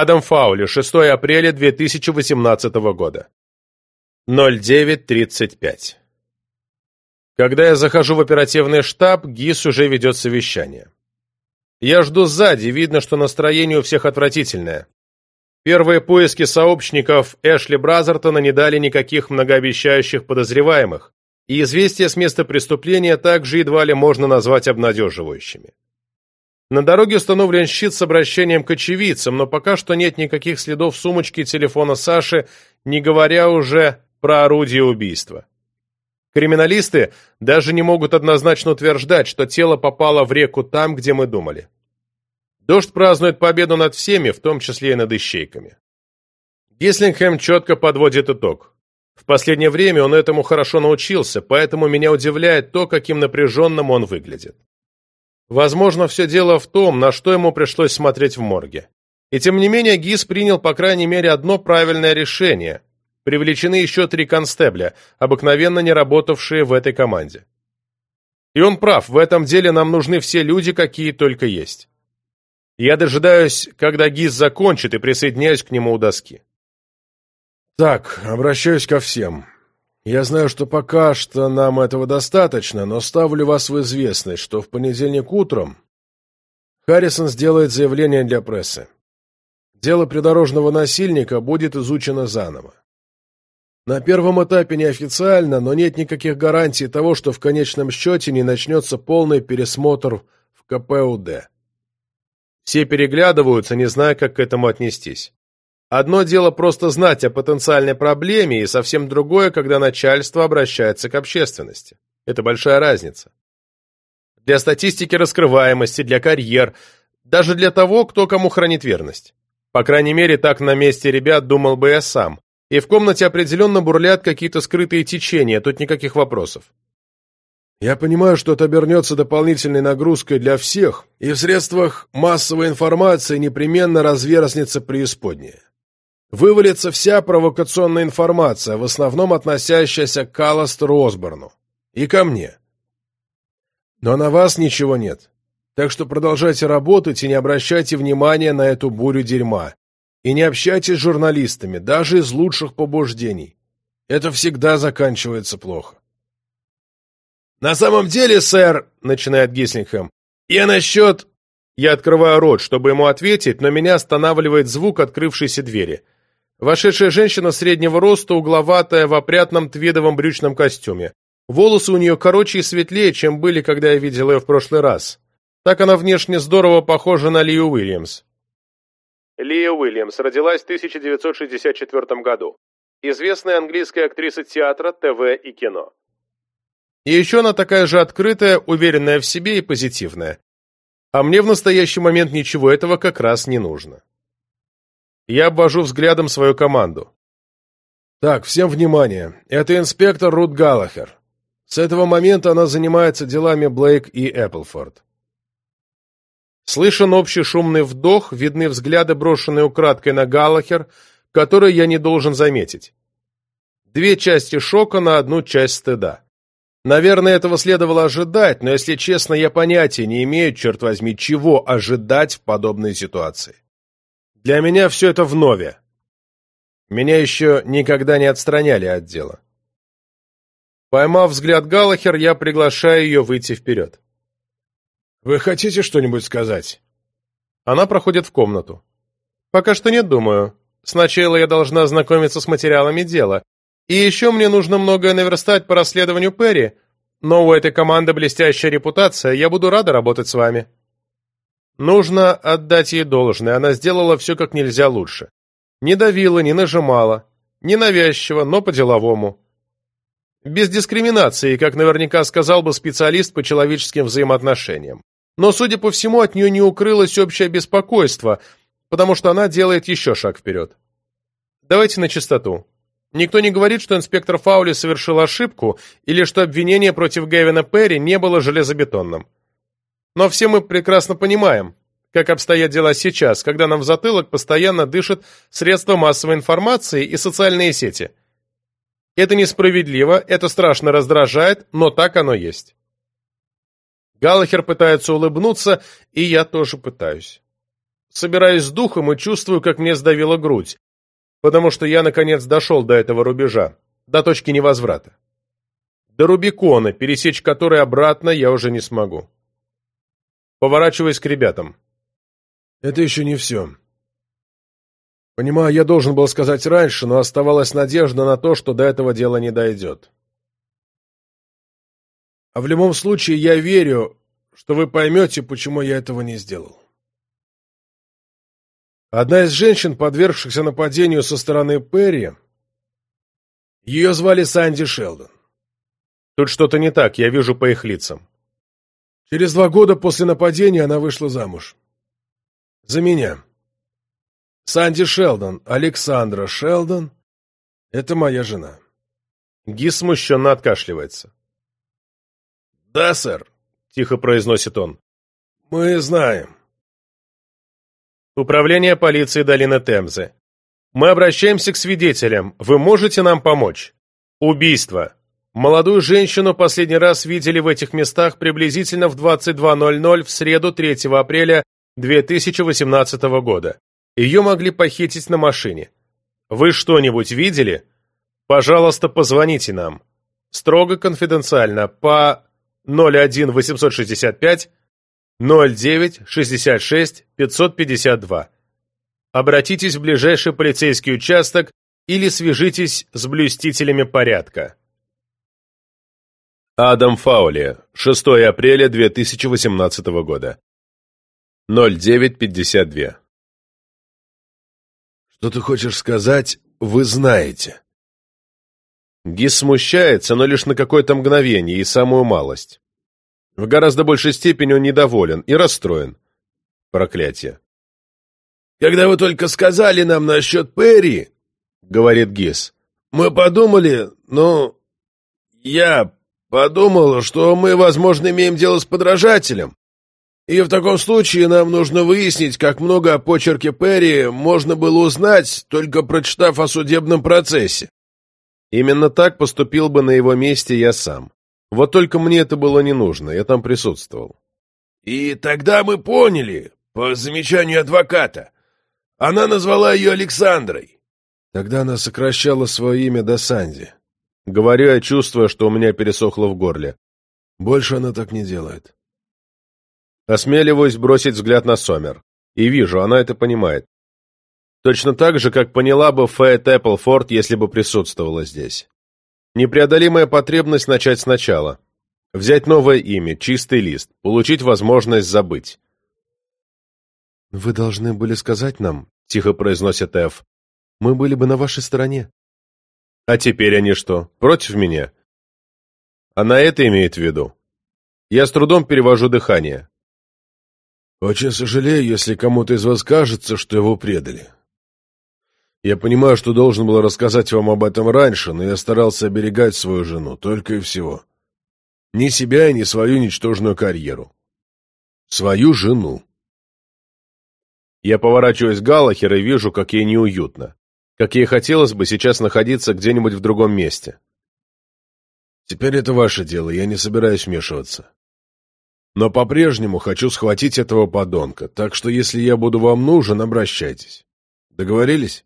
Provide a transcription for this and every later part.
Адам Фаули, 6 апреля 2018 года. 09.35. Когда я захожу в оперативный штаб, ГИС уже ведет совещание. Я жду сзади, видно, что настроение у всех отвратительное. Первые поиски сообщников Эшли Бразертона не дали никаких многообещающих подозреваемых, и известия с места преступления также едва ли можно назвать обнадеживающими. На дороге установлен щит с обращением к очевидцам, но пока что нет никаких следов сумочки и телефона Саши, не говоря уже про орудие убийства. Криминалисты даже не могут однозначно утверждать, что тело попало в реку там, где мы думали. Дождь празднует победу над всеми, в том числе и над ищейками. Гислингхэм четко подводит итог. В последнее время он этому хорошо научился, поэтому меня удивляет то, каким напряженным он выглядит. Возможно, все дело в том, на что ему пришлось смотреть в морге. И тем не менее ГИС принял по крайней мере одно правильное решение. Привлечены еще три констебля, обыкновенно не работавшие в этой команде. И он прав, в этом деле нам нужны все люди, какие только есть. Я дожидаюсь, когда ГИС закончит, и присоединяюсь к нему у доски. Так, обращаюсь ко всем. Я знаю, что пока что нам этого достаточно, но ставлю вас в известность, что в понедельник утром Харрисон сделает заявление для прессы. Дело придорожного насильника будет изучено заново. На первом этапе неофициально, но нет никаких гарантий того, что в конечном счете не начнется полный пересмотр в КПУД. Все переглядываются, не зная, как к этому отнестись. Одно дело просто знать о потенциальной проблеме, и совсем другое, когда начальство обращается к общественности. Это большая разница. Для статистики раскрываемости, для карьер, даже для того, кто кому хранит верность. По крайней мере, так на месте ребят думал бы я сам. И в комнате определенно бурлят какие-то скрытые течения, тут никаких вопросов. Я понимаю, что это обернется дополнительной нагрузкой для всех, и в средствах массовой информации непременно разверзнется преисподняя. Вывалится вся провокационная информация, в основном относящаяся к Каластеру Осборну. И ко мне. Но на вас ничего нет. Так что продолжайте работать и не обращайте внимания на эту бурю дерьма. И не общайтесь с журналистами, даже из лучших побуждений. Это всегда заканчивается плохо. «На самом деле, сэр», — начинает Гислингхэм, — «я насчет...» Я открываю рот, чтобы ему ответить, но меня останавливает звук открывшейся двери. Вошедшая женщина среднего роста, угловатая, в опрятном твидовом брючном костюме. Волосы у нее короче и светлее, чем были, когда я видел ее в прошлый раз. Так она внешне здорово похожа на Лию Уильямс. Лия Уильямс родилась в 1964 году. Известная английская актриса театра, ТВ и кино. И еще она такая же открытая, уверенная в себе и позитивная. А мне в настоящий момент ничего этого как раз не нужно. Я обвожу взглядом свою команду. Так, всем внимание. Это инспектор Рут Галлахер. С этого момента она занимается делами Блейк и Эпплфорд. Слышен общий шумный вдох, видны взгляды, брошенные украдкой на Галлахер, которые я не должен заметить. Две части шока на одну часть стыда. Наверное, этого следовало ожидать, но, если честно, я понятия не имею, черт возьми, чего ожидать в подобной ситуации. Для меня все это вновь. Меня еще никогда не отстраняли от дела. Поймав взгляд Галлахер, я приглашаю ее выйти вперед. «Вы хотите что-нибудь сказать?» Она проходит в комнату. «Пока что нет, думаю. Сначала я должна ознакомиться с материалами дела, и еще мне нужно многое наверстать по расследованию Перри, но у этой команды блестящая репутация, я буду рада работать с вами. Нужно отдать ей должное, она сделала все как нельзя лучше. Не давила, не нажимала, не навязчиво, но по-деловому. Без дискриминации, как наверняка сказал бы специалист по человеческим взаимоотношениям. Но, судя по всему, от нее не укрылось общее беспокойство, потому что она делает еще шаг вперед. Давайте на чистоту. Никто не говорит, что инспектор Фаули совершил ошибку или что обвинение против Гэвина Перри не было железобетонным. Но все мы прекрасно понимаем, как обстоят дела сейчас, когда нам в затылок постоянно дышат средства массовой информации и социальные сети. Это несправедливо, это страшно раздражает, но так оно есть. Галлахер пытается улыбнуться, и я тоже пытаюсь. собираюсь с духом и чувствую, как мне сдавила грудь, потому что я, наконец, дошел до этого рубежа, до точки невозврата. До Рубикона, пересечь который обратно я уже не смогу. Поворачиваясь к ребятам. Это еще не все. Понимаю, я должен был сказать раньше, но оставалась надежда на то, что до этого дела не дойдет. А в любом случае я верю, что вы поймете, почему я этого не сделал. Одна из женщин, подвергшихся нападению со стороны Перри, ее звали Санди Шелдон. Тут что-то не так, я вижу по их лицам. Через два года после нападения она вышла замуж. За меня. Санди Шелдон, Александра Шелдон — это моя жена. Ги смущенно откашливается. «Да, сэр», — тихо произносит он. «Мы знаем». Управление полиции долины Темзы. Мы обращаемся к свидетелям. Вы можете нам помочь? Убийство. Молодую женщину последний раз видели в этих местах приблизительно в 22.00 в среду 3 апреля 2018 года. Ее могли похитить на машине. Вы что-нибудь видели? Пожалуйста, позвоните нам. Строго конфиденциально по 01 865 09 66 552. Обратитесь в ближайший полицейский участок или свяжитесь с блюстителями порядка. Адам Фаули, 6 апреля 2018 года. 0952. Что ты хочешь сказать, вы знаете? Гис смущается, но лишь на какое-то мгновение и самую малость. В гораздо большей степени он недоволен и расстроен. Проклятие. «Когда вы только сказали нам насчет Перри, — говорит Гис, — мы подумали, ну, я Подумал, что мы, возможно, имеем дело с подражателем. И в таком случае нам нужно выяснить, как много о почерке Перри можно было узнать, только прочитав о судебном процессе. Именно так поступил бы на его месте я сам. Вот только мне это было не нужно, я там присутствовал. И тогда мы поняли, по замечанию адвоката. Она назвала ее Александрой. Тогда она сокращала свое имя до Санди. Говорю я, чувствуя, что у меня пересохло в горле. Больше она так не делает. Осмеливаюсь бросить взгляд на Сомер. И вижу, она это понимает. Точно так же, как поняла бы Фэт Эпплфорд, если бы присутствовала здесь. Непреодолимая потребность начать сначала. Взять новое имя, чистый лист, получить возможность забыть. «Вы должны были сказать нам», — тихо произносит Эф. «Мы были бы на вашей стороне». А теперь они что, против меня? Она это имеет в виду. Я с трудом перевожу дыхание. Очень сожалею, если кому-то из вас кажется, что его предали. Я понимаю, что должен был рассказать вам об этом раньше, но я старался оберегать свою жену, только и всего. Ни себя, ни свою ничтожную карьеру. Свою жену. Я поворачиваюсь к Галлахер и вижу, как ей неуютно как ей хотелось бы сейчас находиться где-нибудь в другом месте. Теперь это ваше дело, я не собираюсь вмешиваться. Но по-прежнему хочу схватить этого подонка, так что если я буду вам нужен, обращайтесь. Договорились?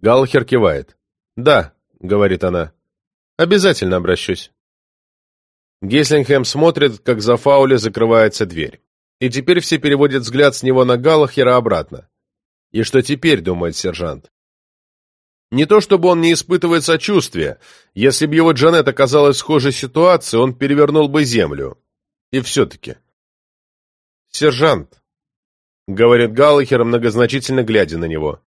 Галхер кивает. «Да», — говорит она, — «обязательно обращусь». Геслингхэм смотрит, как за Фаули закрывается дверь. И теперь все переводят взгляд с него на Галлахера обратно. И что теперь, думает сержант? Не то чтобы он не испытывает сочувствия. Если бы его Джанет оказалась в схожей ситуации, он перевернул бы землю. И все-таки. «Сержант», — говорит Галлахер, многозначительно глядя на него.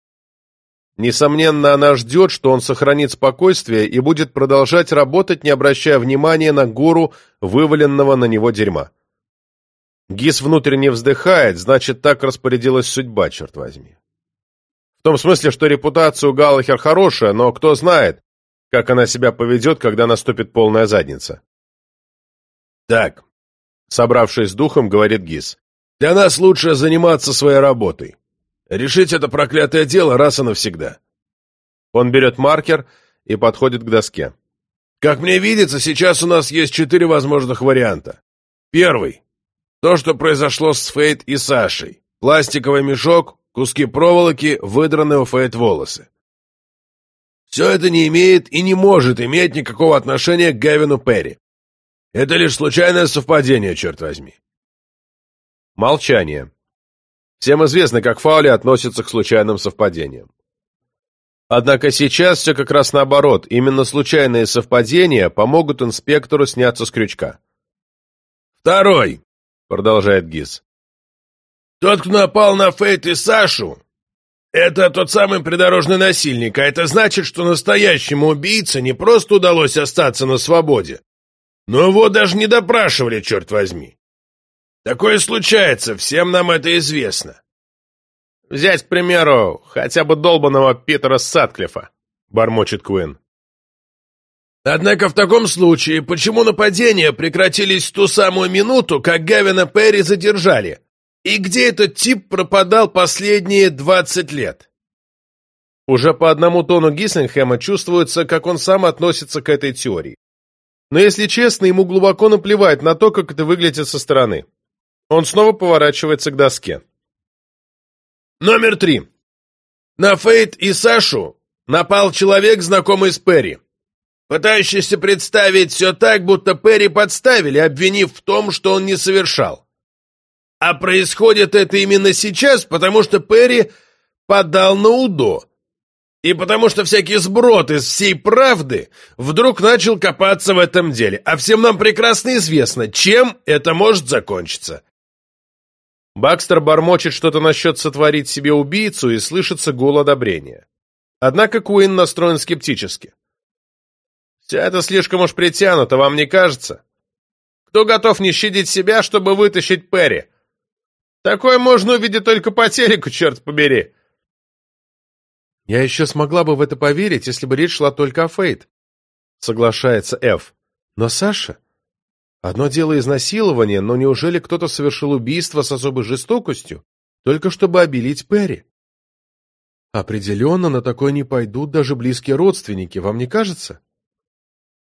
Несомненно, она ждет, что он сохранит спокойствие и будет продолжать работать, не обращая внимания на гору вываленного на него дерьма. Гис внутренне вздыхает, значит, так распорядилась судьба, черт возьми. В том смысле, что репутация у Галлахер хорошая, но кто знает, как она себя поведет, когда наступит полная задница. Так, собравшись с духом, говорит Гис. Для нас лучше заниматься своей работой. Решить это проклятое дело раз и навсегда. Он берет маркер и подходит к доске. Как мне видится, сейчас у нас есть четыре возможных варианта. Первый. То, что произошло с Фейт и Сашей. пластиковый мешок, куски проволоки, выдранные у Фейт волосы. Все это не имеет и не может иметь никакого отношения к Гевину Перри. Это лишь случайное совпадение, черт возьми. Молчание. Всем известно, как Фаули относится к случайным совпадениям. Однако сейчас все как раз наоборот. Именно случайные совпадения помогут инспектору сняться с крючка. «Второй», — продолжает Гиз. «Тот, кто напал на Фейт и Сашу, это тот самый придорожный насильник, а это значит, что настоящему убийце не просто удалось остаться на свободе, но его даже не допрашивали, черт возьми. Такое случается, всем нам это известно. «Взять, к примеру, хотя бы долбанного Питера Сатклифа», — бормочет Куин. Однако в таком случае, почему нападения прекратились в ту самую минуту, как Гавина Перри задержали? И где этот тип пропадал последние двадцать лет? Уже по одному тону Гиссенхэма чувствуется, как он сам относится к этой теории. Но если честно, ему глубоко наплевать на то, как это выглядит со стороны. Он снова поворачивается к доске. Номер три. На Фейт и Сашу напал человек, знакомый с Перри, пытающийся представить все так, будто Перри подставили, обвинив в том, что он не совершал. А происходит это именно сейчас, потому что Перри подал на УДО. И потому что всякий сброд из всей правды вдруг начал копаться в этом деле. А всем нам прекрасно известно, чем это может закончиться. Бакстер бормочет что-то насчет сотворить себе убийцу и слышится гул одобрения. Однако Куин настроен скептически. «Все это слишком уж притянуто, вам не кажется? Кто готов не щадить себя, чтобы вытащить Перри? Такое можно увидеть только по телеку, черт побери!» «Я еще смогла бы в это поверить, если бы речь шла только о Фейт», — соглашается Эф. «Но Саша...» Одно дело изнасилование, но неужели кто-то совершил убийство с особой жестокостью, только чтобы обелить Перри? Определенно на такое не пойдут даже близкие родственники, вам не кажется?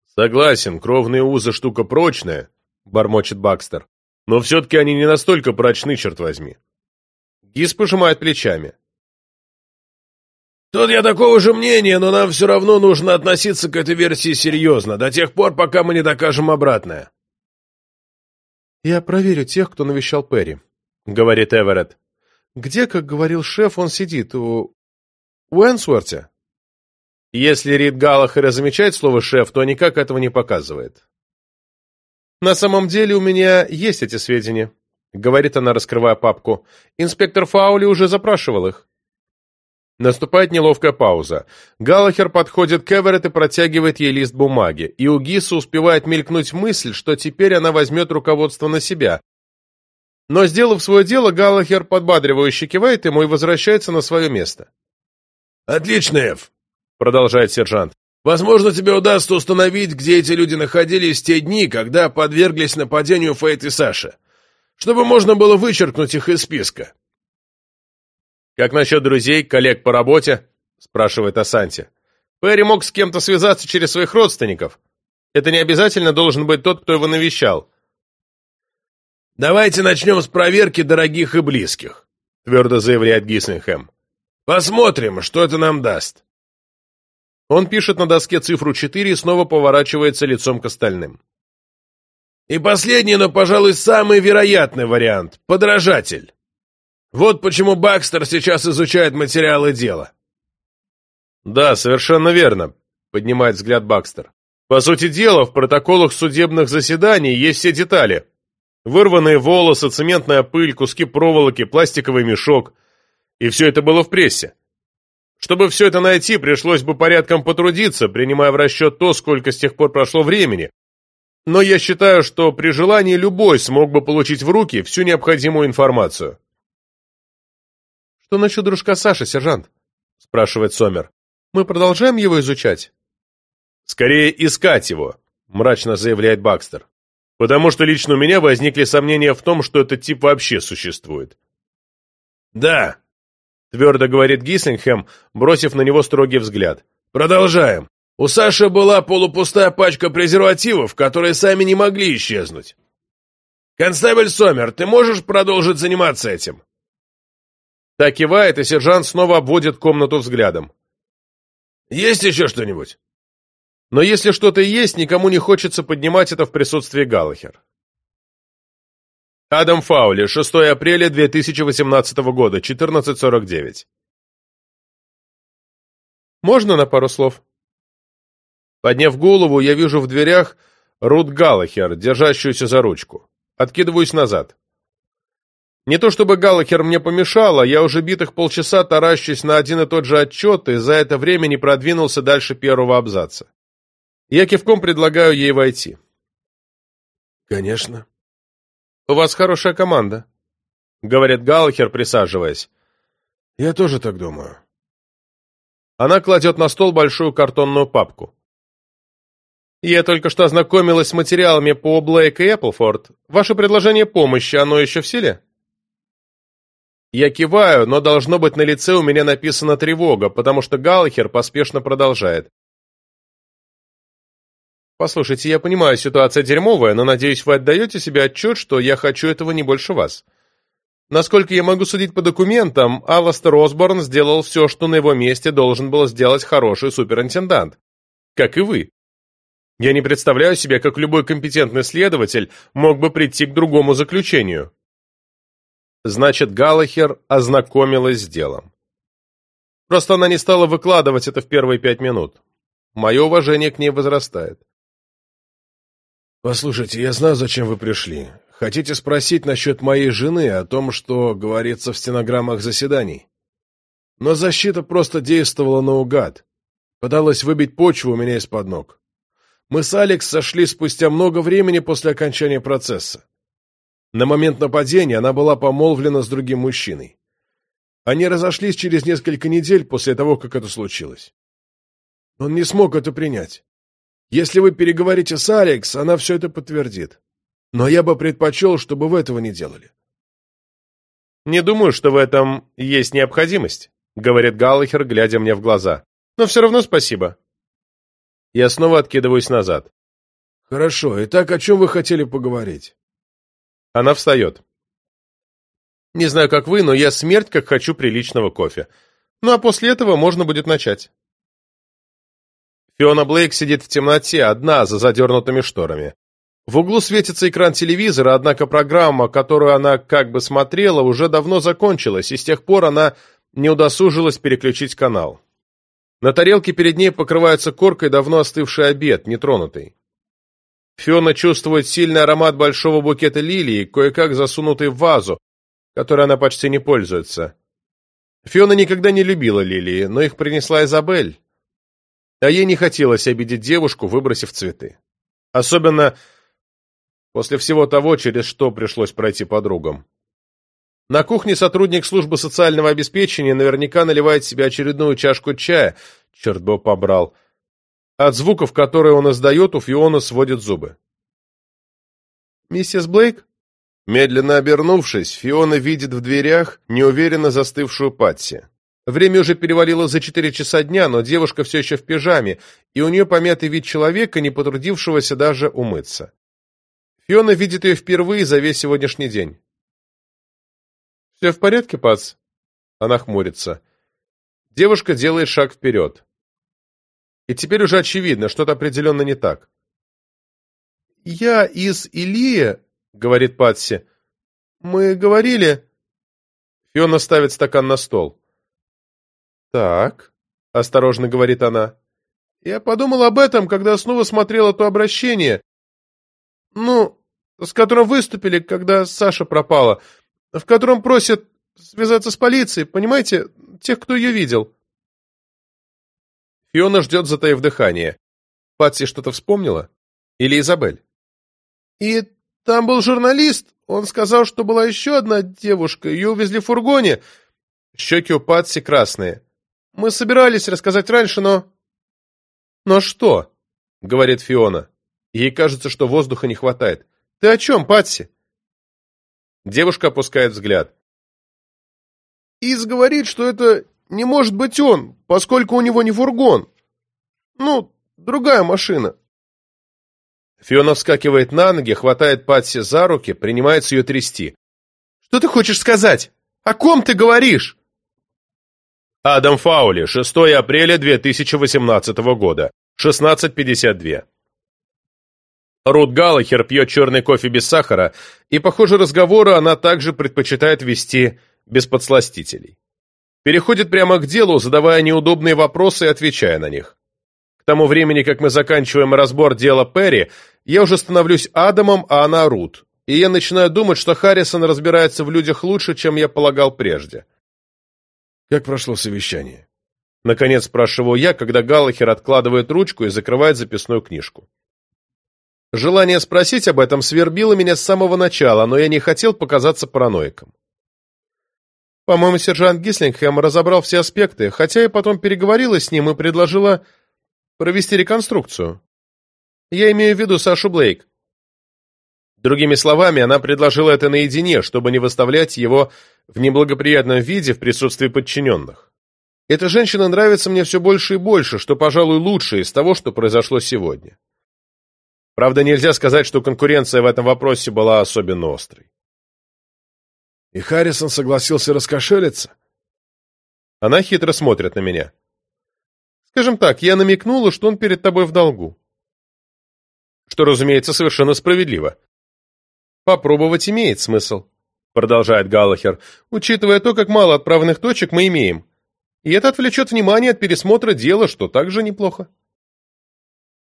Согласен, кровные узы штука прочная, бормочет Бакстер. Но все-таки они не настолько прочны, черт возьми. Гис пожимает плечами. Тут я такого же мнения, но нам все равно нужно относиться к этой версии серьезно, до тех пор, пока мы не докажем обратное. «Я проверю тех, кто навещал Перри», — говорит Эверетт. «Где, как говорил шеф, он сидит? У... у Энсуэрте?» Если Рид Галлахер и замечает слово «шеф», то никак этого не показывает. «На самом деле у меня есть эти сведения», — говорит она, раскрывая папку. «Инспектор Фаули уже запрашивал их». Наступает неловкая пауза. Галлахер подходит к Эверетт и протягивает ей лист бумаги, и у Гиса успевает мелькнуть мысль, что теперь она возьмет руководство на себя. Но, сделав свое дело, Галлахер подбадривающе кивает ему и возвращается на свое место. «Отлично, Эв», — продолжает сержант. «Возможно, тебе удастся установить, где эти люди находились те дни, когда подверглись нападению Фейт и Саши, чтобы можно было вычеркнуть их из списка». «Как насчет друзей, коллег по работе?» – спрашивает Асанти. «Перри мог с кем-то связаться через своих родственников. Это не обязательно должен быть тот, кто его навещал». «Давайте начнем с проверки дорогих и близких», – твердо заявляет Гиссенхэм. «Посмотрим, что это нам даст». Он пишет на доске цифру 4 и снова поворачивается лицом к остальным. И последний, но, пожалуй, самый вероятный вариант – подражатель. Вот почему Бакстер сейчас изучает материалы дела. Да, совершенно верно, поднимает взгляд Бакстер. По сути дела, в протоколах судебных заседаний есть все детали. Вырванные волосы, цементная пыль, куски проволоки, пластиковый мешок. И все это было в прессе. Чтобы все это найти, пришлось бы порядком потрудиться, принимая в расчет то, сколько с тех пор прошло времени. Но я считаю, что при желании любой смог бы получить в руки всю необходимую информацию. «Что насчет дружка Саши, сержант?» – спрашивает Сомер. «Мы продолжаем его изучать?» «Скорее искать его», – мрачно заявляет Бакстер. «Потому что лично у меня возникли сомнения в том, что этот тип вообще существует». «Да», – твердо говорит Гиссингхэм, бросив на него строгий взгляд. «Продолжаем. У Саши была полупустая пачка презервативов, которые сами не могли исчезнуть. Констебль Сомер, ты можешь продолжить заниматься этим?» Та кивает, и сержант снова обводит комнату взглядом. «Есть еще что-нибудь?» Но если что-то есть, никому не хочется поднимать это в присутствии Галлахер. Адам Фаули, 6 апреля 2018 года, 14.49. Можно на пару слов? Подняв голову, я вижу в дверях Рут Галлахер, держащуюся за ручку. Откидываюсь назад. Не то чтобы Галлахер мне помешала, я уже битых полчаса таращусь на один и тот же отчет, и за это время не продвинулся дальше первого абзаца. Я кивком предлагаю ей войти. «Конечно». «У вас хорошая команда», — говорит Галлахер, присаживаясь. «Я тоже так думаю». Она кладет на стол большую картонную папку. «Я только что ознакомилась с материалами по Блейк и Эпплфорд. Ваше предложение помощи, оно еще в силе?» Я киваю, но должно быть на лице у меня написана тревога, потому что Галлахер поспешно продолжает. Послушайте, я понимаю, ситуация дерьмовая, но надеюсь, вы отдаете себе отчет, что я хочу этого не больше вас. Насколько я могу судить по документам, Алластер Осборн сделал все, что на его месте должен был сделать хороший суперинтендант. Как и вы. Я не представляю себе, как любой компетентный следователь мог бы прийти к другому заключению. Значит, Галлахер ознакомилась с делом. Просто она не стала выкладывать это в первые пять минут. Мое уважение к ней возрастает. «Послушайте, я знаю, зачем вы пришли. Хотите спросить насчет моей жены, о том, что говорится в стенограммах заседаний. Но защита просто действовала наугад. Пыталась выбить почву у меня из-под ног. Мы с Алекс сошли спустя много времени после окончания процесса. На момент нападения она была помолвлена с другим мужчиной. Они разошлись через несколько недель после того, как это случилось. Он не смог это принять. Если вы переговорите с Алекс, она все это подтвердит. Но я бы предпочел, чтобы вы этого не делали. «Не думаю, что в этом есть необходимость», — говорит Галлахер, глядя мне в глаза. «Но все равно спасибо». Я снова откидываюсь назад. «Хорошо. Итак, о чем вы хотели поговорить?» Она встает. «Не знаю, как вы, но я смерть, как хочу приличного кофе. Ну а после этого можно будет начать». Фиона Блейк сидит в темноте, одна, за задернутыми шторами. В углу светится экран телевизора, однако программа, которую она как бы смотрела, уже давно закончилась, и с тех пор она не удосужилась переключить канал. На тарелке перед ней покрывается коркой давно остывший обед, нетронутый. Фиона чувствует сильный аромат большого букета лилии, кое-как засунутый в вазу, которой она почти не пользуется. Фиона никогда не любила лилии, но их принесла Изабель, а ей не хотелось обидеть девушку, выбросив цветы. Особенно после всего того, через что пришлось пройти подругам. На кухне сотрудник службы социального обеспечения наверняка наливает себе очередную чашку чая, черт бы побрал. От звуков, которые он издает, у Фиона сводят зубы. «Миссис Блейк?» Медленно обернувшись, Фиона видит в дверях неуверенно застывшую Патси. Время уже перевалило за четыре часа дня, но девушка все еще в пижаме, и у нее помятый вид человека, не потрудившегося даже умыться. Фиона видит ее впервые за весь сегодняшний день. «Все в порядке, пац?» Она хмурится. Девушка делает шаг вперед. И теперь уже очевидно, что-то определенно не так. «Я из Илия», — говорит Патси. «Мы говорили...» Фиона ставит стакан на стол. «Так», — осторожно говорит она. «Я подумал об этом, когда снова смотрела то обращение. Ну, с которым выступили, когда Саша пропала, в котором просят связаться с полицией, понимаете, тех, кто ее видел». Фиона ждет, затаив дыхание. Патси что-то вспомнила? Или Изабель? «И там был журналист. Он сказал, что была еще одна девушка. Ее увезли в фургоне. Щеки у Патси красные. Мы собирались рассказать раньше, но...» «Но что?» — говорит Фиона. Ей кажется, что воздуха не хватает. «Ты о чем, Патси?» Девушка опускает взгляд. «Из говорит, что это не может быть он, поскольку у него не фургон. Ну, другая машина». Фиона вскакивает на ноги, хватает Патси за руки, принимается ее трясти. «Что ты хочешь сказать? О ком ты говоришь?» Адам Фаули, 6 апреля 2018 года, 16.52. Рут Галлахер пьет черный кофе без сахара, и, похоже, разговоры она также предпочитает вести без подсластителей. Переходит прямо к делу, задавая неудобные вопросы и отвечая на них. К тому времени, как мы заканчиваем разбор дела Перри, я уже становлюсь Адамом, а она Рут, и я начинаю думать, что Харрисон разбирается в людях лучше, чем я полагал прежде. «Как прошло совещание?» Наконец спрашиваю я, когда Галлахер откладывает ручку и закрывает записную книжку. Желание спросить об этом свербило меня с самого начала, но я не хотел показаться параноиком. По-моему, сержант Гислингхэм разобрал все аспекты, хотя я потом переговорила с ним и предложила провести реконструкцию. Я имею в виду Сашу Блейк. Другими словами, она предложила это наедине, чтобы не выставлять его в неблагоприятном виде в присутствии подчиненных. Эта женщина нравится мне все больше и больше, что, пожалуй, лучше из того, что произошло сегодня. Правда, нельзя сказать, что конкуренция в этом вопросе была особенно острой. И Харрисон согласился раскошелиться? Она хитро смотрит на меня. Скажем так, я намекнула, что он перед тобой в долгу. Что, разумеется, совершенно справедливо. Попробовать имеет смысл, продолжает Галлахер, учитывая то, как мало отправных точек мы имеем. И это отвлечет внимание от пересмотра дела, что также неплохо.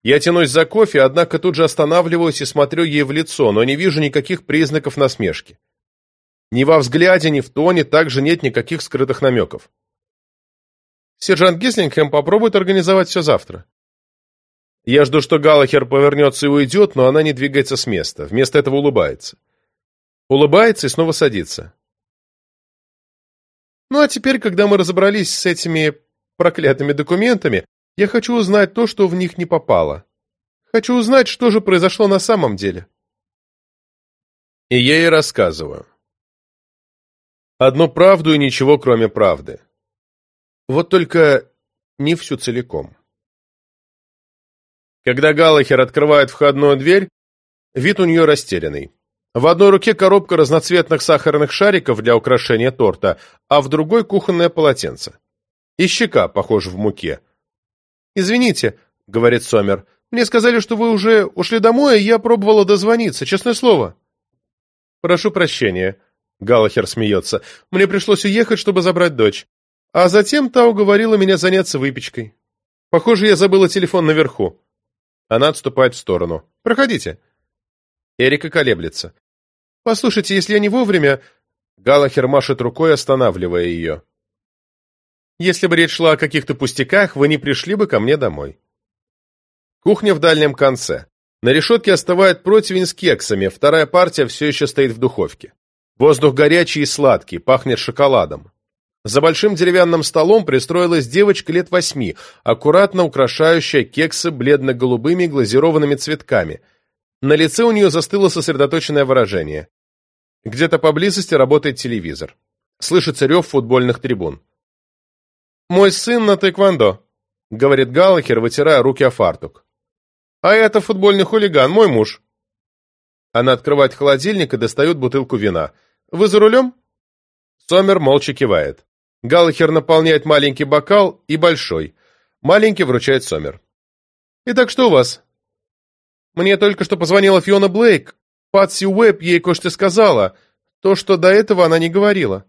Я тянусь за кофе, однако тут же останавливаюсь и смотрю ей в лицо, но не вижу никаких признаков насмешки. Ни во взгляде, ни в тоне также нет никаких скрытых намеков. Сержант Гислингхэм попробует организовать все завтра. Я жду, что Галлахер повернется и уйдет, но она не двигается с места. Вместо этого улыбается. Улыбается и снова садится. Ну а теперь, когда мы разобрались с этими проклятыми документами, я хочу узнать то, что в них не попало. Хочу узнать, что же произошло на самом деле. И я ей рассказываю. Одну правду и ничего, кроме правды. Вот только не всю целиком. Когда Галлахер открывает входную дверь, вид у нее растерянный. В одной руке коробка разноцветных сахарных шариков для украшения торта, а в другой кухонное полотенце. И щека, похожа в муке. «Извините», — говорит Сомер, — «мне сказали, что вы уже ушли домой, и я пробовала дозвониться, честное слово». «Прошу прощения», Галахер смеется. «Мне пришлось уехать, чтобы забрать дочь. А затем та уговорила меня заняться выпечкой. Похоже, я забыла телефон наверху». Она отступает в сторону. «Проходите». Эрика колеблется. «Послушайте, если я не вовремя...» Галахер машет рукой, останавливая ее. «Если бы речь шла о каких-то пустяках, вы не пришли бы ко мне домой». Кухня в дальнем конце. На решетке остывает противень с кексами, вторая партия все еще стоит в духовке. Воздух горячий и сладкий, пахнет шоколадом. За большим деревянным столом пристроилась девочка лет восьми, аккуратно украшающая кексы бледно-голубыми глазированными цветками. На лице у нее застыло сосредоточенное выражение. Где-то поблизости работает телевизор. Слышится рев футбольных трибун. «Мой сын на тэквондо», — говорит Галлахер, вытирая руки о фартук. «А это футбольный хулиган, мой муж». Она открывает холодильник и достает бутылку вина — вы за рулем?» Сомер молча кивает. Галлахер наполняет маленький бокал и большой. Маленький вручает Сомер. «Итак, что у вас?» «Мне только что позвонила Фиона Блейк. Патси Уэбб ей кое-что сказала. То, что до этого она не говорила».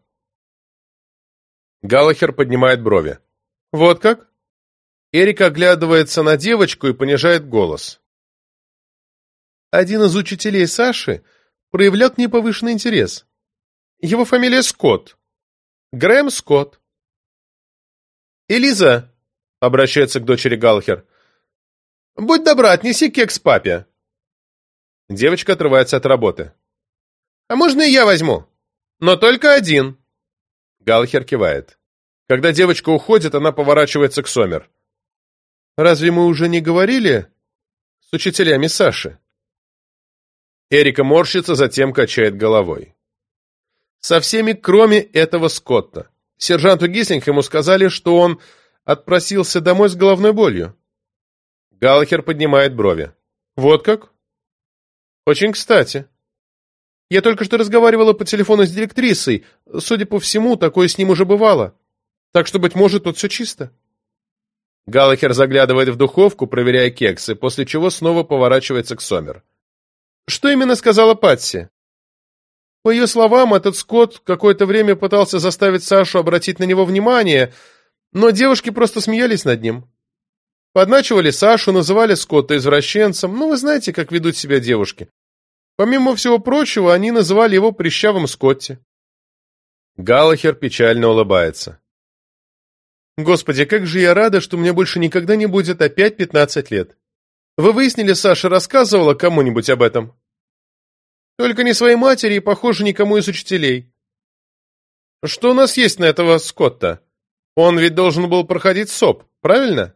Галлахер поднимает брови. «Вот как?» Эрик оглядывается на девочку и понижает голос. Один из учителей Саши проявлял к ней повышенный интерес. Его фамилия Скотт. Грэм Скотт. «Элиза», — обращается к дочери Галхер, — «будь добра, отнеси кекс папе». Девочка отрывается от работы. «А можно и я возьму? Но только один». Галхер кивает. Когда девочка уходит, она поворачивается к Сомер. «Разве мы уже не говорили с учителями Саши?» Эрика морщится, затем качает головой. Со всеми, кроме этого Скотта. Сержанту Гислингему сказали, что он отпросился домой с головной болью. Галлахер поднимает брови. Вот как? Очень кстати. Я только что разговаривала по телефону с директрисой. Судя по всему, такое с ним уже бывало. Так что, быть может, тут все чисто. Галлахер заглядывает в духовку, проверяя кексы, после чего снова поворачивается к Сомер. Что именно сказала Патси? По ее словам, этот Скотт какое-то время пытался заставить Сашу обратить на него внимание, но девушки просто смеялись над ним. Подначивали Сашу, называли Скотта извращенцем. Ну, вы знаете, как ведут себя девушки. Помимо всего прочего, они называли его прищавым Скотти. Галлахер печально улыбается. Господи, как же я рада, что мне больше никогда не будет опять пятнадцать лет. Вы выяснили, Саша рассказывала кому-нибудь об этом? Только не своей матери и, похоже, никому из учителей. Что у нас есть на этого Скотта? Он ведь должен был проходить СОП, правильно?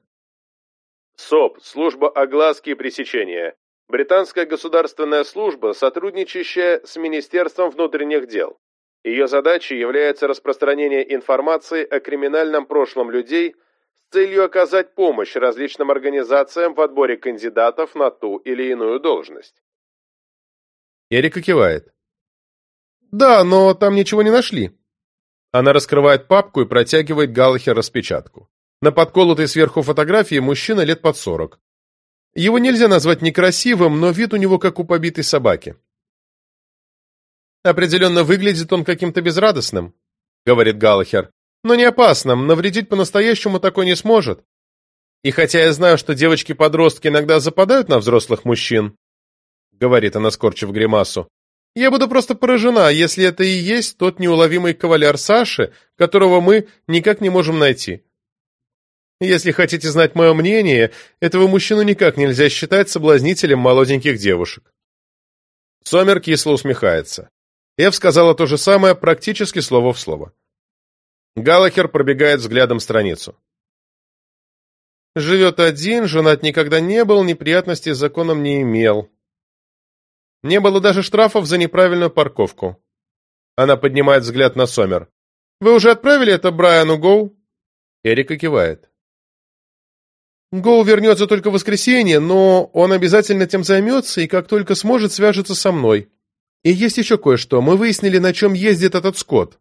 СОП – служба огласки и пресечения. Британская государственная служба, сотрудничающая с Министерством внутренних дел. Ее задачей является распространение информации о криминальном прошлом людей с целью оказать помощь различным организациям в отборе кандидатов на ту или иную должность. Эрика кивает. «Да, но там ничего не нашли». Она раскрывает папку и протягивает Галлахер распечатку. На подколотой сверху фотографии мужчина лет под сорок. Его нельзя назвать некрасивым, но вид у него как у побитой собаки. «Определенно выглядит он каким-то безрадостным», — говорит Галлахер. «Но не опасным, навредить по-настоящему такой не сможет. И хотя я знаю, что девочки-подростки иногда западают на взрослых мужчин, — говорит она, скорчив гримасу, — я буду просто поражена, если это и есть тот неуловимый кавалер Саши, которого мы никак не можем найти. Если хотите знать мое мнение, этого мужчину никак нельзя считать соблазнителем молоденьких девушек. Сомер кисло усмехается. Эв сказала то же самое практически слово в слово. Галахер пробегает взглядом страницу. Живет один, женат никогда не был, неприятностей с законом не имел. Не было даже штрафов за неправильную парковку. Она поднимает взгляд на Сомер. «Вы уже отправили это Брайану Гоу?» Эрика кивает. «Гоу вернется только в воскресенье, но он обязательно тем займется и как только сможет свяжется со мной. И есть еще кое-что. Мы выяснили, на чем ездит этот скот.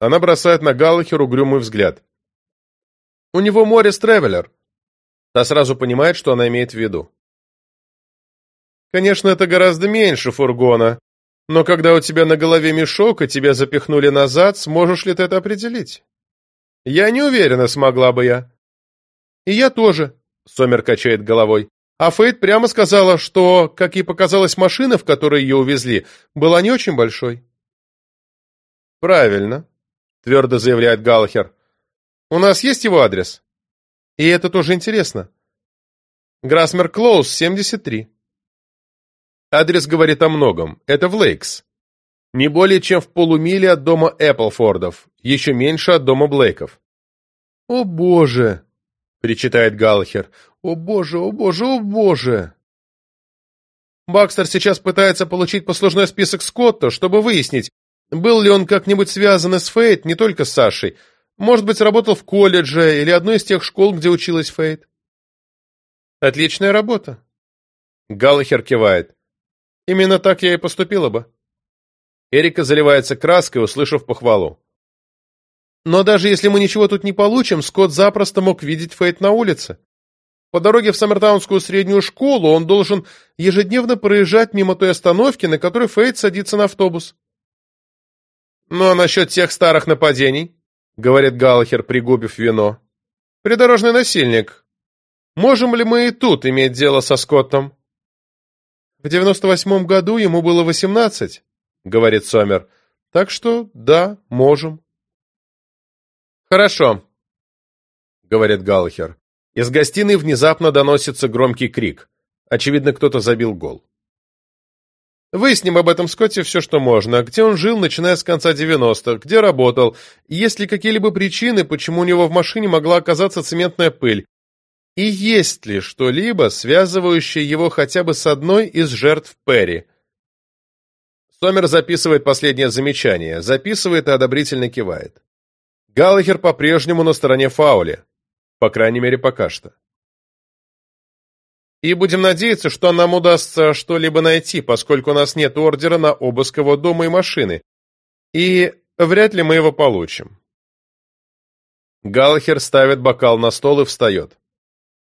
Она бросает на Галлахер угрюмый взгляд. У него Моррис Тревелер. Та сразу понимает, что она имеет в виду. Конечно, это гораздо меньше фургона, но когда у тебя на голове мешок и тебя запихнули назад, сможешь ли ты это определить? Я не уверена, смогла бы я. И я тоже, Сомер качает головой. А Фейт прямо сказала, что, как ей показалось, машина, в которой ее увезли, была не очень большой. «Правильно», — твердо заявляет Галлахер. «У нас есть его адрес?» «И это тоже интересно. Грасмер Клоус, 73». Адрес говорит о многом. Это в Лейкс. Не более чем в полумиле от дома Эпплфордов, еще меньше от дома Блейков. «О боже!» — причитает Галлахер. «О боже, о боже, о боже!» Бакстер сейчас пытается получить послужной список Скотта, чтобы выяснить, был ли он как-нибудь связан с Фейт, не только с Сашей. Может быть, работал в колледже или одной из тех школ, где училась Фейт. Отличная работа. Галлахер кивает. Именно так я и поступила бы. Эрика заливается краской, услышав похвалу. Но даже если мы ничего тут не получим, Скотт запросто мог видеть Фейт на улице. По дороге в Саммертаунскую среднюю школу он должен ежедневно проезжать мимо той остановки, на которой Фейт садится на автобус. «Ну а насчет тех старых нападений?» — говорит Галлахер, пригубив вино. «Придорожный насильник. Можем ли мы и тут иметь дело со Скоттом?» «В девяносто восьмом году ему было восемнадцать», — говорит Сомер. «Так что, да, можем». «Хорошо», — говорит Галлахер. Из гостиной внезапно доносится громкий крик. Очевидно, кто-то забил гол. Выясним об этом Скотте все, что можно. Где он жил, начиная с конца 90-х, где работал, есть ли какие-либо причины, почему у него в машине могла оказаться цементная пыль, и есть ли что-либо, связывающее его хотя бы с одной из жертв Перри. Сомер записывает последнее замечание, записывает и одобрительно кивает. Галлахер по-прежнему на стороне Фаули. По крайней мере, пока что. И будем надеяться, что нам удастся что-либо найти, поскольку у нас нет ордера на обыск его дома и машины. И вряд ли мы его получим. Галлахер ставит бокал на стол и встает.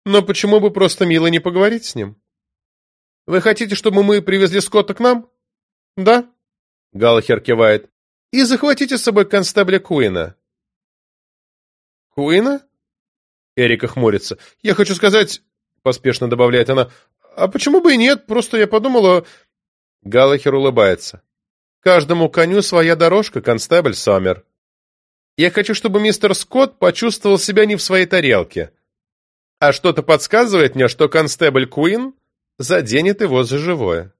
«Но почему бы просто мило не поговорить с ним? Вы хотите, чтобы мы привезли Скотта к нам?» «Да», — Галлахер кивает. «И захватите с собой констебля Куина». «Куина?» Эрика хмурится. «Я хочу сказать...» — поспешно добавляет она. «А почему бы и нет? Просто я подумала...» Галлахер улыбается. «Каждому коню своя дорожка, констебль Сомер. Я хочу, чтобы мистер Скотт почувствовал себя не в своей тарелке. А что-то подсказывает мне, что констебль Куин заденет его за живое».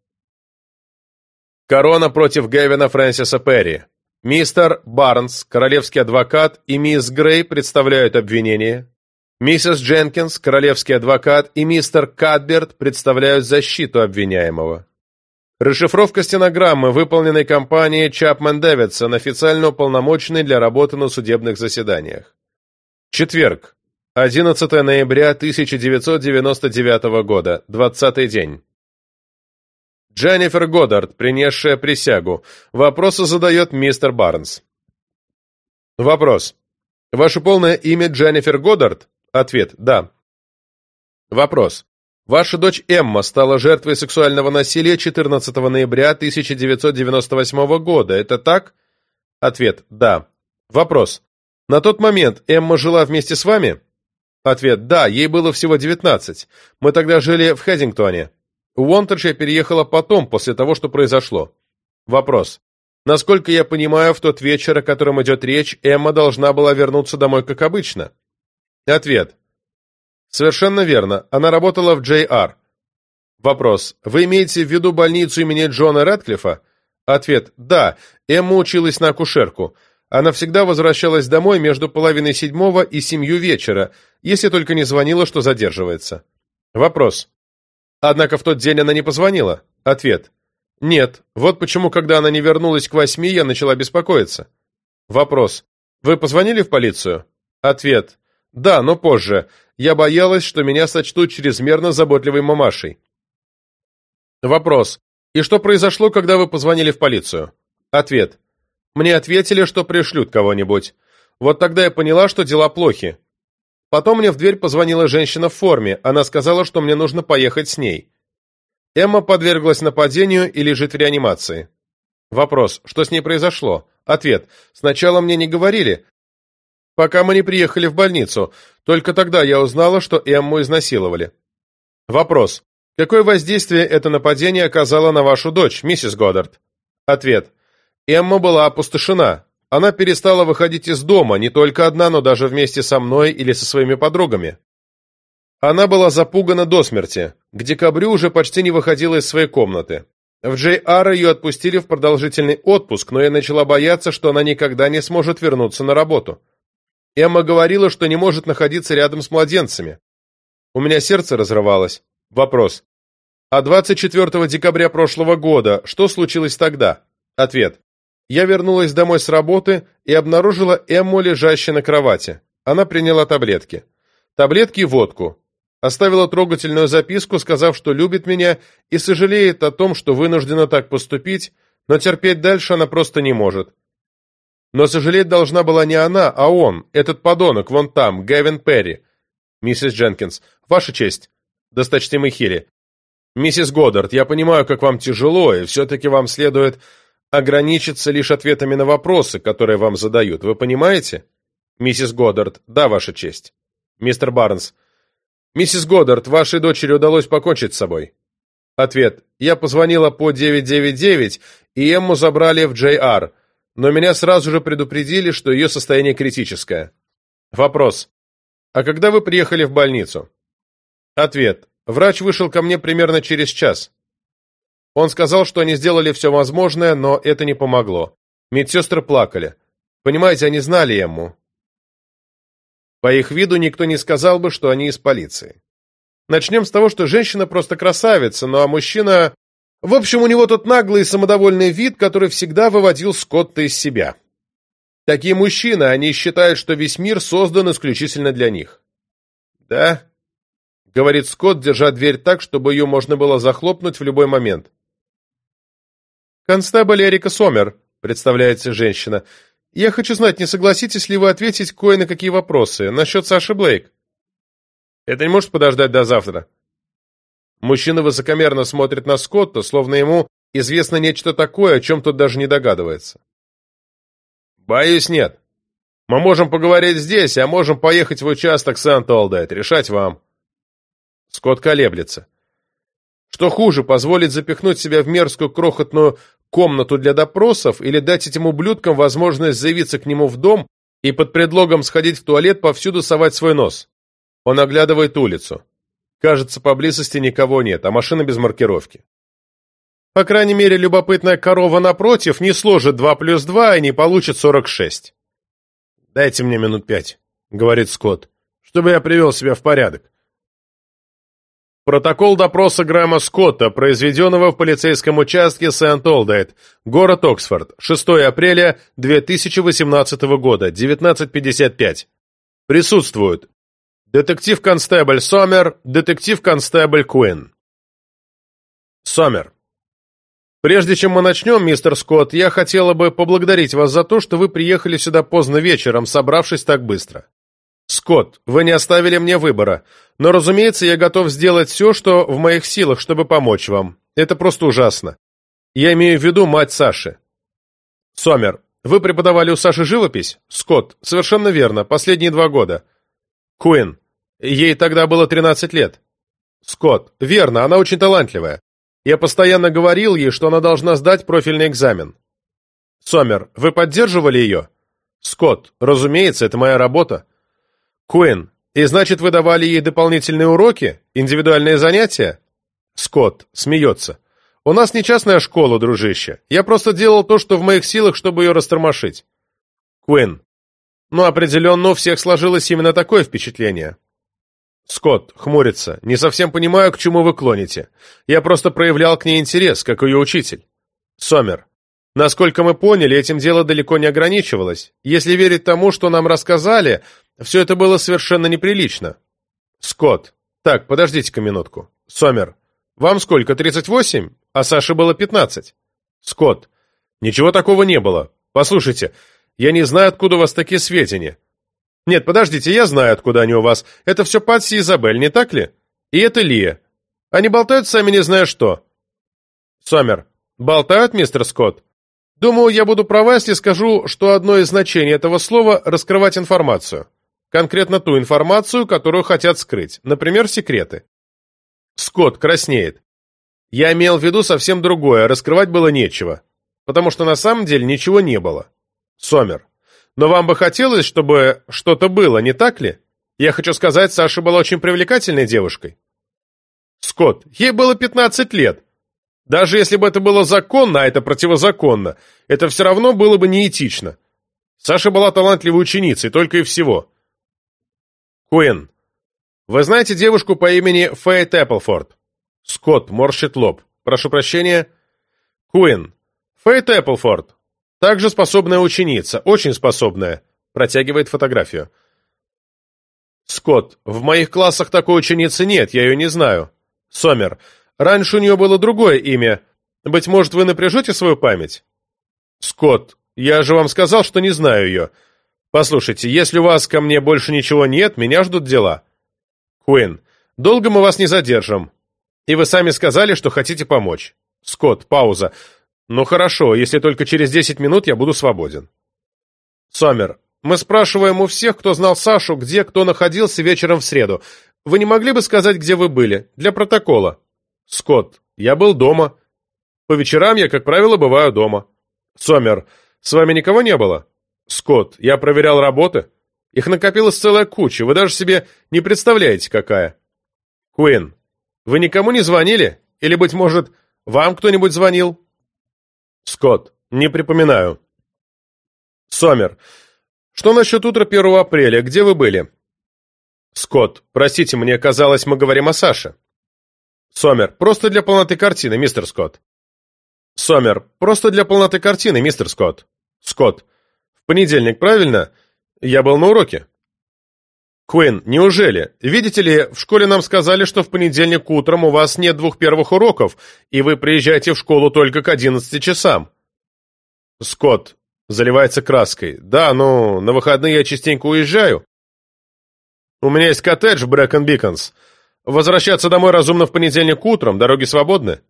Корона против Гевина Фрэнсиса Перри. Мистер Барнс, королевский адвокат, и мисс Грей представляют обвинение. Миссис Дженкинс, королевский адвокат, и мистер Кадберт представляют защиту обвиняемого. Расшифровка стенограммы, выполненной компанией Чапман Дэвидсон, официально уполномоченной для работы на судебных заседаниях. Четверг, 11 ноября 1999 года, 20 день. Дженнифер Годдард, принесшая присягу. Вопросы задает мистер Барнс. Вопрос. Ваше полное имя Дженнифер Годдард? Ответ – да. Вопрос. Ваша дочь Эмма стала жертвой сексуального насилия 14 ноября 1998 года. Это так? Ответ – да. Вопрос. На тот момент Эмма жила вместе с вами? Ответ – да, ей было всего 19. Мы тогда жили в Хеддингтоне. Уонтерши переехала потом, после того, что произошло. Вопрос. Насколько я понимаю, в тот вечер, о котором идет речь, Эмма должна была вернуться домой, как обычно. Ответ. Совершенно верно. Она работала в JR. Вопрос. Вы имеете в виду больницу имени Джона Рэдклиффа? Ответ. Да. Эмма училась на акушерку. Она всегда возвращалась домой между половиной седьмого и семью вечера, если только не звонила, что задерживается. Вопрос. Однако в тот день она не позвонила. Ответ. Нет. Вот почему, когда она не вернулась к восьми, я начала беспокоиться. Вопрос. Вы позвонили в полицию? Ответ. Да, но позже. Я боялась, что меня сочтут чрезмерно заботливой мамашей. Вопрос. И что произошло, когда вы позвонили в полицию? Ответ. Мне ответили, что пришлют кого-нибудь. Вот тогда я поняла, что дела плохи. Потом мне в дверь позвонила женщина в форме. Она сказала, что мне нужно поехать с ней. Эмма подверглась нападению и лежит в реанимации. Вопрос. Что с ней произошло? Ответ. Сначала мне не говорили, пока мы не приехали в больницу. Только тогда я узнала, что Эмму изнасиловали. Вопрос. Какое воздействие это нападение оказало на вашу дочь, миссис Годдард? Ответ. Эмма была опустошена. Она перестала выходить из дома, не только одна, но даже вместе со мной или со своими подругами. Она была запугана до смерти. К декабрю уже почти не выходила из своей комнаты. В Джей-Ар ее отпустили в продолжительный отпуск, но я начала бояться, что она никогда не сможет вернуться на работу. Эмма говорила, что не может находиться рядом с младенцами. У меня сердце разрывалось. Вопрос. А 24 декабря прошлого года что случилось тогда? Ответ. Я вернулась домой с работы и обнаружила Эмму, лежащей на кровати. Она приняла таблетки. Таблетки и водку. Оставила трогательную записку, сказав, что любит меня и сожалеет о том, что вынуждена так поступить, но терпеть дальше она просто не может. Но сожалеть должна была не она, а он, этот подонок, вон там, Гэвин Перри. Миссис Дженкинс, ваша честь. Досточтимый Хилли. Миссис Годдард, я понимаю, как вам тяжело, и все-таки вам следует ограничиться лишь ответами на вопросы, которые вам задают. Вы понимаете? Миссис Годдард, да, ваша честь. Мистер Барнс. Миссис Годдард, вашей дочери удалось покончить с собой. Ответ. Я позвонила по 999, и Эмму забрали в JR но меня сразу же предупредили, что ее состояние критическое. Вопрос. А когда вы приехали в больницу? Ответ. Врач вышел ко мне примерно через час. Он сказал, что они сделали все возможное, но это не помогло. Медсестры плакали. Понимаете, они знали ему. По их виду никто не сказал бы, что они из полиции. Начнем с того, что женщина просто красавица, ну а мужчина в общем, у него тот наглый и самодовольный вид, который всегда выводил Скотта из себя. Такие мужчины, они считают, что весь мир создан исключительно для них. «Да?» — говорит Скотт, держа дверь так, чтобы ее можно было захлопнуть в любой момент. «Констебль Эрика Сомер», — представляется женщина. Я хочу знать, не согласитесь ли вы ответить кое на какие вопросы насчет Саши Блейк? Это не может подождать до завтра. Мужчина высокомерно смотрит на Скотта, словно ему известно нечто такое, о чем тот даже не догадывается. Боюсь, нет. Мы можем поговорить здесь, а можем поехать в участок Сент-Олдайт, решать вам. Скотт колеблется. Что хуже, позволить запихнуть себя в мерзкую крохотную комнату для допросов или дать этим ублюдкам возможность заявиться к нему в дом и под предлогом сходить в туалет повсюду совать свой нос. Он оглядывает улицу. Кажется, поблизости никого нет, а машина без маркировки. По крайней мере, любопытная корова напротив не сложит 2 плюс 2 и не получит 46. «Дайте мне минут пять», — говорит Скотт, — «чтобы я привел себя в порядок». Протокол допроса Грэма Скотта, произведенного в полицейском участке Сент-Олдайт, город Оксфорд, 6 апреля 2018 года, 19.55. Присутствуют детектив-констебль Сомер, детектив-констебль Куин. Сомер. Прежде чем мы начнем, мистер Скотт, я хотела бы поблагодарить вас за то, что вы приехали сюда поздно вечером, собравшись так быстро. Скотт, вы не оставили мне выбора, но, разумеется, я готов сделать все, что в моих силах, чтобы помочь вам. Это просто ужасно. Я имею в виду мать Саши. Сомер, вы преподавали у Саши живопись? Скотт, совершенно верно, последние два года. Куин, ей тогда было 13 лет. Скотт, верно, она очень талантливая. Я постоянно говорил ей, что она должна сдать профильный экзамен. Сомер, вы поддерживали ее? Скотт, разумеется, это моя работа. Куин, и значит, вы давали ей дополнительные уроки? Индивидуальные занятия? Скотт, смеется. У нас не частная школа, дружище. Я просто делал то, что в моих силах, чтобы ее растормошить. Куин, ну, определенно, у всех сложилось именно такое впечатление. Скотт хмурится. Не совсем понимаю, к чему вы клоните. Я просто проявлял к ней интерес, как ее учитель. Сомер. Насколько мы поняли, этим дело далеко не ограничивалось. Если верить тому, что нам рассказали, все это было совершенно неприлично. Скотт. Так, подождите-ка минутку. Сомер. Вам сколько, 38? А Саше было 15. Скотт. Ничего такого не было. Послушайте, я не знаю, откуда у вас такие сведения. Нет, подождите, я знаю, откуда они у вас. Это все Патси и Изабель, не так ли? И это Лия. Они болтают сами не зная что. Сомер. Болтают, мистер Скотт? Думаю, я буду права, если скажу, что одно из значений этого слова – раскрывать информацию. Конкретно ту информацию, которую хотят скрыть. Например, секреты. Скотт краснеет. Я имел в виду совсем другое, раскрывать было нечего. Потому что на самом деле ничего не было. Сомер. Но вам бы хотелось, чтобы что-то было, не так ли? Я хочу сказать, Саша была очень привлекательной девушкой. Скотт, ей было 15 лет. Даже если бы это было законно, а это противозаконно, это все равно было бы неэтично. Саша была талантливой ученицей, только и всего. Куин. Вы знаете девушку по имени Фейт Эпплфорд? Скотт морщит лоб. Прошу прощения. Куин. Фейт Эпплфорд. Также способная ученица, очень способная. Протягивает фотографию. Скотт, в моих классах такой ученицы нет, я ее не знаю. Сомер, раньше у нее было другое имя. Быть может, вы напряжете свою память? Скотт, я же вам сказал, что не знаю ее. Послушайте, если у вас ко мне больше ничего нет, меня ждут дела. Куин, долго мы вас не задержим. И вы сами сказали, что хотите помочь. Скотт, пауза. «Ну хорошо, если только через десять минут я буду свободен». «Сомер, мы спрашиваем у всех, кто знал Сашу, где кто находился вечером в среду. Вы не могли бы сказать, где вы были? Для протокола». «Скотт, я был дома. По вечерам я, как правило, бываю дома». «Сомер, с вами никого не было?» «Скотт, я проверял работы. Их накопилась целая куча, вы даже себе не представляете, какая». «Куин, вы никому не звонили? Или, быть может, вам кто-нибудь звонил?» Скотт. Не припоминаю. Сомер. Что насчет утра 1 апреля? Где вы были? Скотт. Простите, мне казалось, мы говорим о Саше. Сомер. Просто для полноты картины, мистер Скотт. Сомер. Просто для полноты картины, мистер Скотт. Скотт. В понедельник, правильно? Я был на уроке. Куин, неужели? Видите ли, в школе нам сказали, что в понедельник утром у вас нет двух первых уроков, и вы приезжаете в школу только к одиннадцати часам. Скотт, Заливается краской. Да, ну, на выходные я частенько уезжаю. У меня есть коттедж в Брэкон Биконс. Возвращаться домой разумно в понедельник утром, дороги свободны.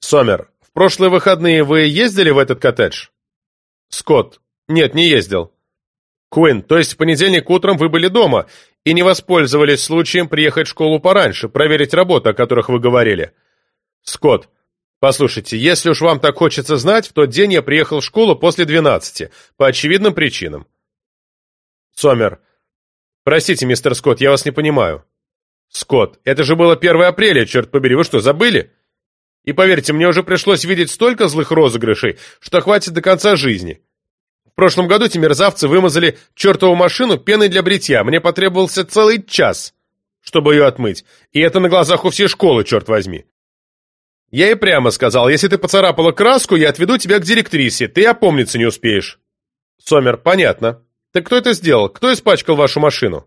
Сомер, в прошлые выходные вы ездили в этот коттедж? Скотт, нет, не ездил. Куин, то есть в понедельник утром вы были дома и не воспользовались случаем приехать в школу пораньше, проверить работу, о которых вы говорили? Скотт, послушайте, если уж вам так хочется знать, в тот день я приехал в школу после двенадцати, по очевидным причинам. Сомер, простите, мистер Скотт, я вас не понимаю. Скотт, это же было 1 апреля, черт побери, вы что, забыли? И поверьте, мне уже пришлось видеть столько злых розыгрышей, что хватит до конца жизни. В прошлом году эти мерзавцы вымазали чертову машину пеной для бритья. Мне потребовался целый час, чтобы ее отмыть. И это на глазах у всей школы, черт возьми. Я ей прямо сказал, если ты поцарапала краску, я отведу тебя к директрисе, ты опомниться не успеешь. Сомер, понятно. Так кто это сделал? Кто испачкал вашу машину?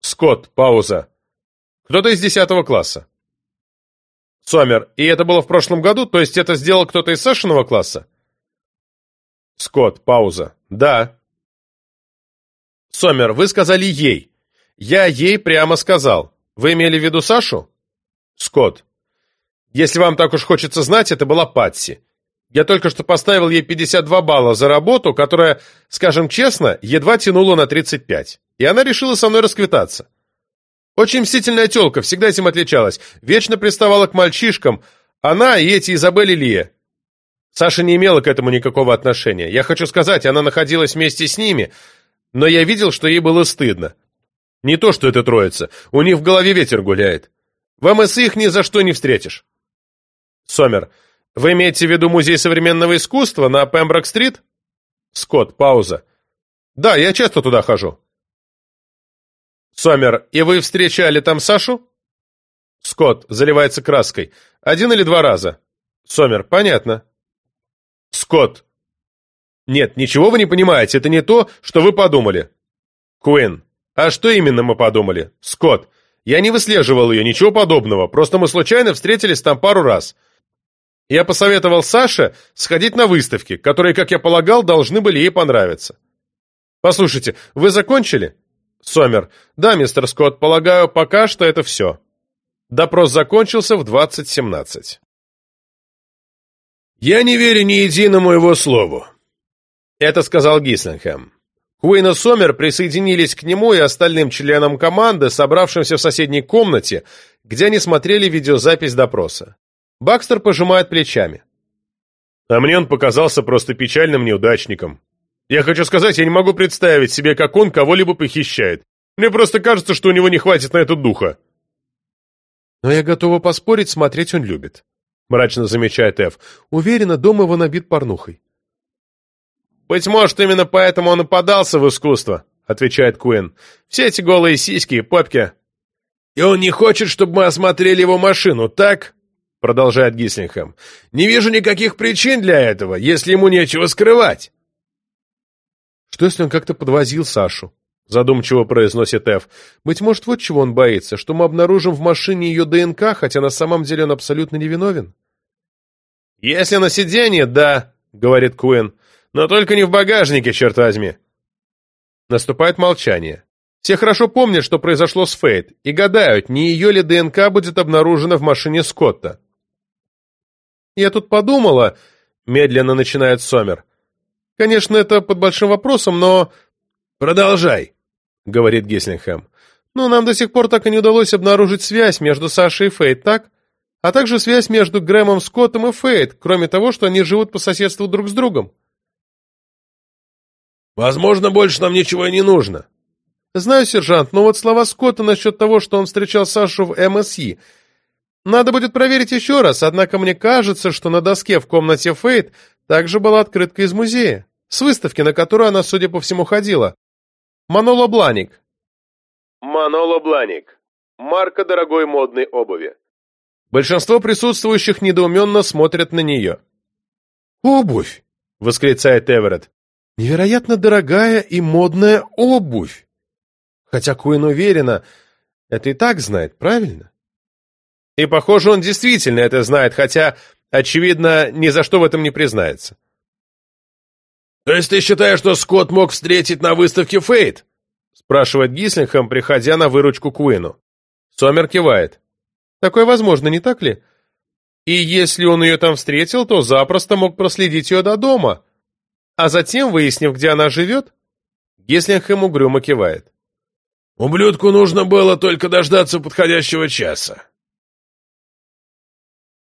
Скотт, пауза. Кто-то из десятого класса. Сомер, и это было в прошлом году, то есть это сделал кто-то из Сашиного класса? Скотт, пауза. Да. Сомер, вы сказали ей. Я ей прямо сказал. Вы имели в виду Сашу? Скотт. Если вам так уж хочется знать, это была Патси. Я только что поставил ей 52 балла за работу, которая, скажем честно, едва тянула на 35. И она решила со мной расквитаться. Очень мстительная тёлка, всегда этим отличалась. Вечно приставала к мальчишкам. Она и эти Изабель и Лия. Саша не имела к этому никакого отношения. Я хочу сказать, она находилась вместе с ними, но я видел, что ей было стыдно. Не то, что это троица. У них в голове ветер гуляет. В МС их ни за что не встретишь. Сомер. Вы имеете в виду музей современного искусства на Пемброк-стрит? Скотт, пауза. Да, я часто туда хожу. Сомер, и вы встречали там Сашу? Скотт, заливается краской. Один или два раза? Сомер, понятно. Скотт. Нет, ничего вы не понимаете, это не то, что вы подумали. Куин. А что именно мы подумали? Скотт. Я не выслеживал ее, ничего подобного, просто мы случайно встретились там пару раз. Я посоветовал Саше сходить на выставки, которые, как я полагал, должны были ей понравиться. Послушайте, вы закончили? Сомер. Да, мистер Скотт, полагаю, пока что это все. Допрос закончился в 2017. «Я не верю ни единому его слову», — это сказал Гислингхэм. Куин и Сомер присоединились к нему и остальным членам команды, собравшимся в соседней комнате, где они смотрели видеозапись допроса. Бакстер пожимает плечами. А мне он показался просто печальным неудачником. Я хочу сказать, я не могу представить себе, как он кого-либо похищает. Мне просто кажется, что у него не хватит на это духа. Но я готова поспорить, смотреть он любит. — мрачно замечает Эф. «Уверена, дом его набит порнухой». «Быть может, именно поэтому он и подался в искусство», — отвечает Куин. «Все эти голые сиськи и попки». «И он не хочет, чтобы мы осмотрели его машину, так?» — продолжает Гислингхэм. «Не вижу никаких причин для этого, если ему нечего скрывать». «Что, если он как-то подвозил Сашу?» — задумчиво произносит Эф. «Быть может, вот чего он боится, что мы обнаружим в машине ее ДНК, хотя на самом деле он абсолютно невиновен?» «Если на сиденье, да», — говорит Куин, — «но только не в багажнике, черт возьми». Наступает молчание. Все хорошо помнят, что произошло с Фейт, и гадают, не ее ли ДНК будет обнаружена в машине Скотта. «Я тут подумала», — медленно начинает Сомер. «Конечно, это под большим вопросом, но...» «Продолжай», — говорит Геслингхэм. «Но нам до сих пор так и не удалось обнаружить связь между Сашей и Фейт, так? а также связь между Грэмом Скоттом и Фейт, кроме того, что они живут по соседству друг с другом. Возможно, больше нам ничего и не нужно. Знаю, сержант, но вот слова Скотта насчет того, что он встречал Сашу в МСИ. Надо будет проверить еще раз, однако мне кажется, что на доске в комнате Фейт также была открытка из музея, с выставки, на которую она, судя по всему, ходила. Маноло Бланик. Маноло Бланик. Марка дорогой модной обуви. Большинство присутствующих недоуменно смотрят на нее. «Обувь!» — восклицает Эверетт. «Невероятно дорогая и модная обувь!» Хотя Куин уверена, это и так знает, правильно? И, похоже, он действительно это знает, хотя, очевидно, ни за что в этом не признается. То есть ты считаешь, что Скотт мог встретить на выставке Фейт? спрашивает Гислингхэм, приходя на выручку Куину. Сомер кивает. Такое возможно, не так ли? И если он ее там встретил, то запросто мог проследить ее до дома. А затем, выяснив, где она живет, Гислингхэм угрюмо кивает. Ублюдку нужно было только дождаться подходящего часа.